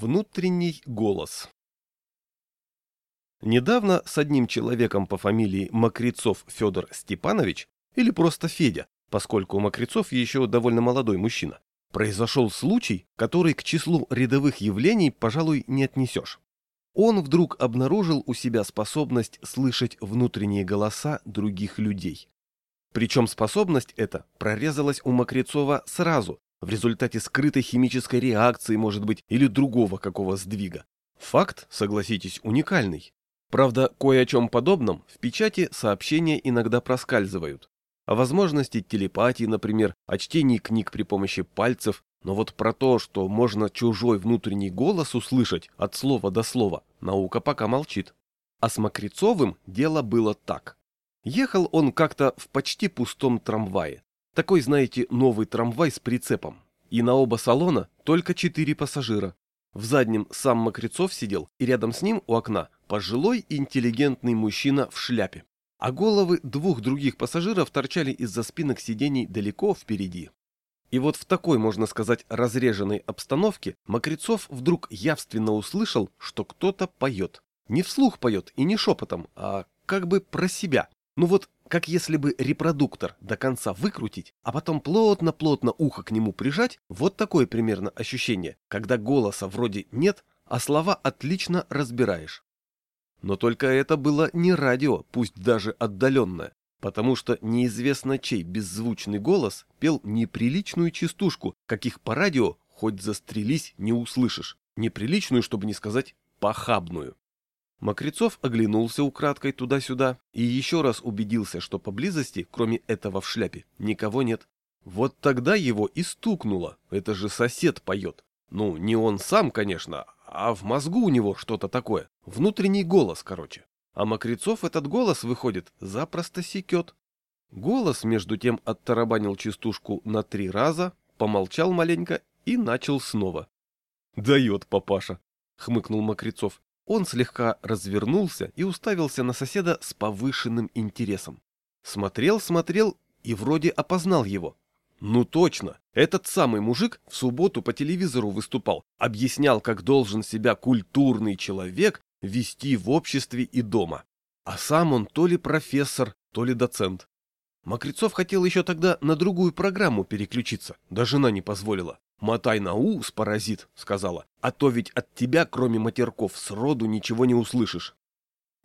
Внутренний голос Недавно с одним человеком по фамилии Макрицов Федор Степанович, или просто Федя, поскольку Макрицов еще довольно молодой мужчина, произошел случай, который к числу рядовых явлений, пожалуй, не отнесешь. Он вдруг обнаружил у себя способность слышать внутренние голоса других людей. Причем способность эта прорезалась у Макрицова сразу, в результате скрытой химической реакции, может быть, или другого какого сдвига. Факт, согласитесь, уникальный. Правда, кое о чем подобном в печати сообщения иногда проскальзывают. О возможности телепатии, например, о чтении книг при помощи пальцев, но вот про то, что можно чужой внутренний голос услышать от слова до слова, наука пока молчит. А с Макрицовым дело было так. Ехал он как-то в почти пустом трамвае. Такой, знаете, новый трамвай с прицепом. И на оба салона только четыре пассажира. В заднем сам Мокрецов сидел, и рядом с ним у окна пожилой интеллигентный мужчина в шляпе. А головы двух других пассажиров торчали из-за спинок сидений далеко впереди. И вот в такой, можно сказать, разреженной обстановке Мокрецов вдруг явственно услышал, что кто-то поет. Не вслух поет и не шепотом, а как бы про себя. Ну вот как если бы репродуктор до конца выкрутить, а потом плотно-плотно ухо к нему прижать, вот такое примерно ощущение, когда голоса вроде нет, а слова отлично разбираешь. Но только это было не радио, пусть даже отдаленное, потому что неизвестно чей беззвучный голос пел неприличную частушку, каких по радио хоть застрелись не услышишь, неприличную, чтобы не сказать похабную. Мокрецов оглянулся украдкой туда-сюда и еще раз убедился, что поблизости, кроме этого в шляпе, никого нет. Вот тогда его и стукнуло, это же сосед поет. Ну, не он сам, конечно, а в мозгу у него что-то такое, внутренний голос, короче. А Мокрецов этот голос, выходит, запросто секет. Голос, между тем, оттарабанил частушку на три раза, помолчал маленько и начал снова. «Дает папаша», — хмыкнул Мокрецов. Он слегка развернулся и уставился на соседа с повышенным интересом. Смотрел, смотрел и вроде опознал его. Ну точно, этот самый мужик в субботу по телевизору выступал, объяснял, как должен себя культурный человек вести в обществе и дома. А сам он то ли профессор, то ли доцент. Мокрецов хотел еще тогда на другую программу переключиться, да жена не позволила. «Мотай на ус, паразит», — сказала, «а то ведь от тебя, кроме матерков, сроду ничего не услышишь».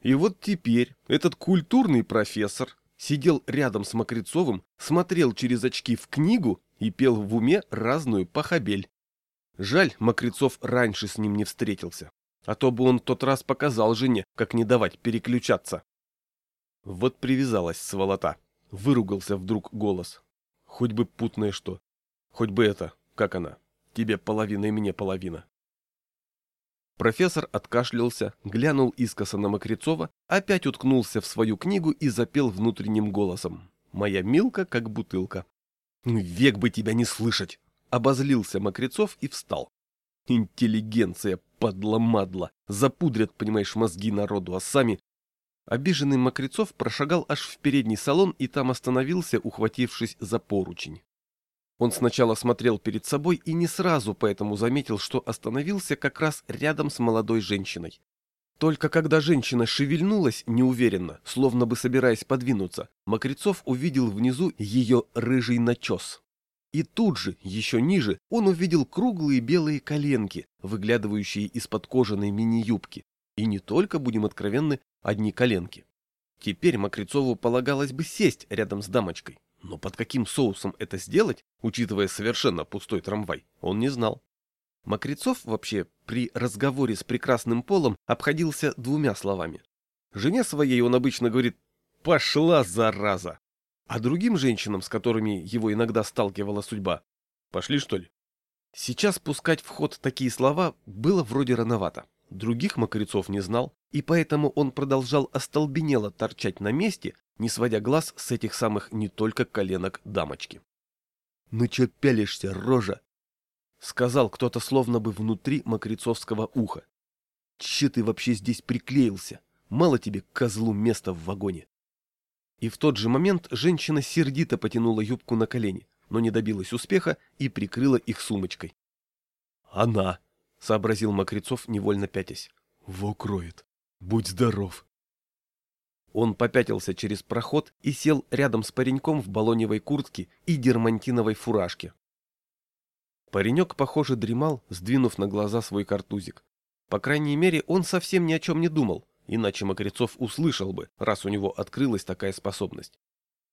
И вот теперь этот культурный профессор сидел рядом с Мокрецовым, смотрел через очки в книгу и пел в уме разную похабель. Жаль, Мокрецов раньше с ним не встретился, а то бы он тот раз показал жене, как не давать переключаться. Вот привязалась сволота, выругался вдруг голос. Хоть бы путное что, хоть бы это, как она? Тебе половина и мне половина. Профессор откашлялся, глянул искоса на Мокрецова, опять уткнулся в свою книгу и запел внутренним голосом. «Моя Милка, как бутылка». «Век бы тебя не слышать!» Обозлился Мокрецов и встал. «Интеллигенция, падла-мадла, запудрят, понимаешь, мозги народу, а сами...» Обиженный Мокрецов прошагал аж в передний салон и там остановился, ухватившись за поручень. Он сначала смотрел перед собой и не сразу поэтому заметил, что остановился как раз рядом с молодой женщиной. Только когда женщина шевельнулась неуверенно, словно бы собираясь подвинуться, Мокрецов увидел внизу ее рыжий начес. И тут же, еще ниже, он увидел круглые белые коленки, выглядывающие из-под кожаной мини-юбки. И не только, будем откровенны, одни коленки. Теперь Мокрецову полагалось бы сесть рядом с дамочкой. Но под каким соусом это сделать, учитывая совершенно пустой трамвай, он не знал. Мокрецов вообще при разговоре с прекрасным полом обходился двумя словами. Жене своей он обычно говорит «пошла, зараза!» А другим женщинам, с которыми его иногда сталкивала судьба, «пошли, что ли?» Сейчас пускать в ход такие слова было вроде рановато. Других Мокрецов не знал, и поэтому он продолжал остолбенело торчать на месте, не сводя глаз с этих самых не только коленок дамочки. «Ну чё пялишься, рожа?» — сказал кто-то словно бы внутри мокрецовского уха. «Чё ты вообще здесь приклеился? Мало тебе, козлу, места в вагоне!» И в тот же момент женщина сердито потянула юбку на колени, но не добилась успеха и прикрыла их сумочкой. «Она!» —— сообразил Мокрецов, невольно пятясь. «Во кроет! Будь здоров!» Он попятился через проход и сел рядом с пареньком в балоневой куртке и дермантиновой фуражке. Паренек, похоже, дремал, сдвинув на глаза свой картузик. По крайней мере, он совсем ни о чем не думал, иначе Мокрецов услышал бы, раз у него открылась такая способность.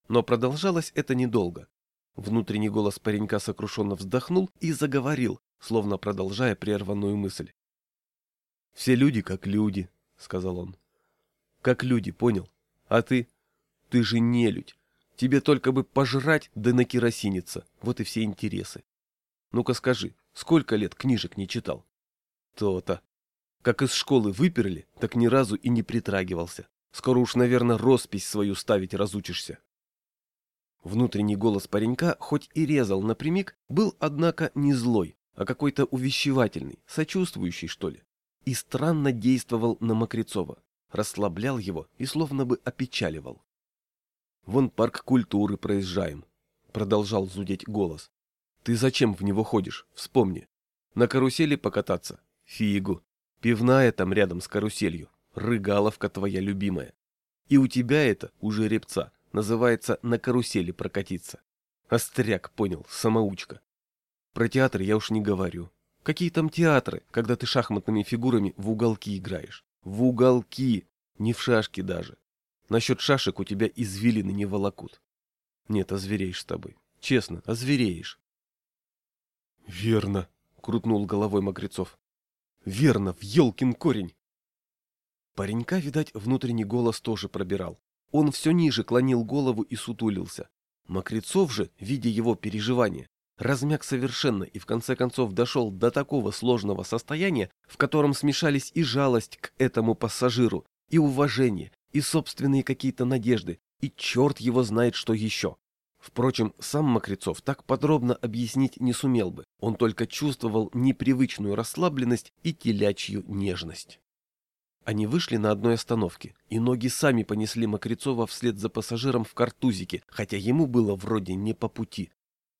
Но продолжалось это недолго. Внутренний голос паренька сокрушенно вздохнул и заговорил, словно продолжая прерванную мысль. «Все люди как люди», — сказал он. «Как люди, понял? А ты? Ты же не людь. Тебе только бы пожрать да накеросиниться. Вот и все интересы. Ну-ка скажи, сколько лет книжек не читал?» «То-то. Как из школы выперли, так ни разу и не притрагивался. Скоро уж, наверное, роспись свою ставить разучишься». Внутренний голос паренька, хоть и резал напрямик, был, однако, не злой, а какой-то увещевательный, сочувствующий, что ли. И странно действовал на Мокрецова, расслаблял его и словно бы опечаливал. «Вон парк культуры проезжаем», — продолжал зудеть голос. «Ты зачем в него ходишь? Вспомни. На карусели покататься? Фигу. Пивная там рядом с каруселью. Рыгаловка твоя любимая. И у тебя это, у жеребца, Называется «на карусели прокатиться». Остряк, понял, самоучка. Про театр я уж не говорю. Какие там театры, когда ты шахматными фигурами в уголки играешь? В уголки, не в шашки даже. Насчет шашек у тебя извилины не волокут. Нет, озвереешь с тобой. Честно, озвереешь. Верно, крутнул головой Мокрецов. Верно, в елкин корень. Паренька, видать, внутренний голос тоже пробирал. Он все ниже клонил голову и сутулился. Мокрецов же, видя его переживания, размяк совершенно и в конце концов дошел до такого сложного состояния, в котором смешались и жалость к этому пассажиру, и уважение, и собственные какие-то надежды, и черт его знает что еще. Впрочем, сам Мокрецов так подробно объяснить не сумел бы, он только чувствовал непривычную расслабленность и телячью нежность. Они вышли на одной остановке, и ноги сами понесли Мокрецова вслед за пассажиром в картузике, хотя ему было вроде не по пути.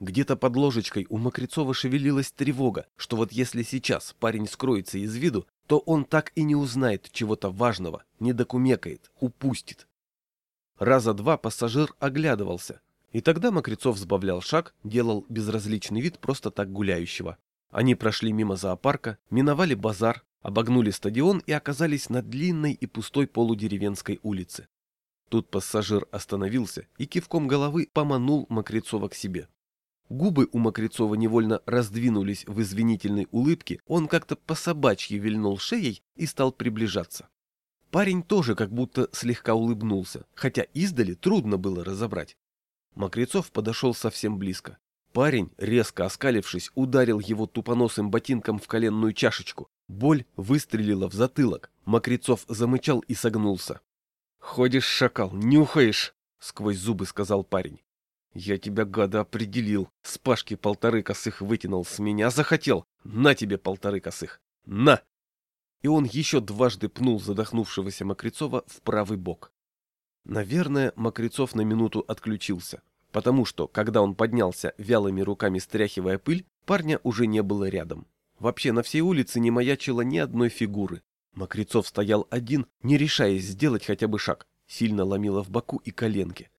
Где-то под ложечкой у Мокрецова шевелилась тревога, что вот если сейчас парень скроется из виду, то он так и не узнает чего-то важного, не докумекает, упустит. Раза два пассажир оглядывался, и тогда Мокрецов сбавлял шаг, делал безразличный вид просто так гуляющего. Они прошли мимо зоопарка, миновали базар, обогнули стадион и оказались на длинной и пустой полудеревенской улице. Тут пассажир остановился и кивком головы поманул Мокрецова к себе. Губы у Мокрецова невольно раздвинулись в извинительной улыбке, он как-то по-собачьи вильнул шеей и стал приближаться. Парень тоже как будто слегка улыбнулся, хотя издали трудно было разобрать. Мокрецов подошел совсем близко. Парень, резко оскалившись, ударил его тупоносым ботинком в коленную чашечку, Боль выстрелила в затылок. Мокрецов замычал и согнулся. «Ходишь, шакал, нюхаешь!» — сквозь зубы сказал парень. «Я тебя, гада, определил. С Пашки полторы косых вытянул, с меня захотел. На тебе полторы косых. На!» И он еще дважды пнул задохнувшегося Мокрецова в правый бок. Наверное, Мокрецов на минуту отключился, потому что, когда он поднялся, вялыми руками стряхивая пыль, парня уже не было рядом. Вообще на всей улице не маячило ни одной фигуры. Мокрецов стоял один, не решаясь сделать хотя бы шаг. Сильно ломило в боку и коленки.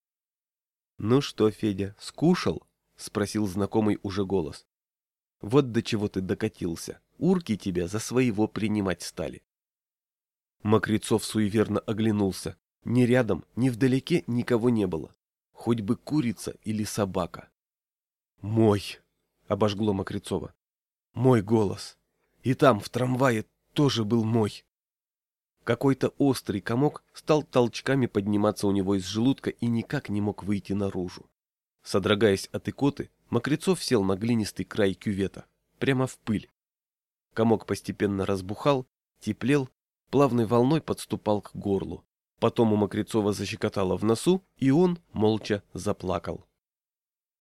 «Ну что, Федя, скушал?» — спросил знакомый уже голос. «Вот до чего ты докатился. Урки тебя за своего принимать стали». Мокрецов суеверно оглянулся. Ни рядом, ни вдалеке никого не было. Хоть бы курица или собака. «Мой!» — обожгло Мокрецова. Мой голос. И там, в трамвае, тоже был мой. Какой-то острый комок стал толчками подниматься у него из желудка и никак не мог выйти наружу. Содрогаясь от икоты, Мокрецов сел на глинистый край кювета, прямо в пыль. Комок постепенно разбухал, теплел, плавной волной подступал к горлу. Потом у Мокрецова защекотало в носу, и он молча заплакал.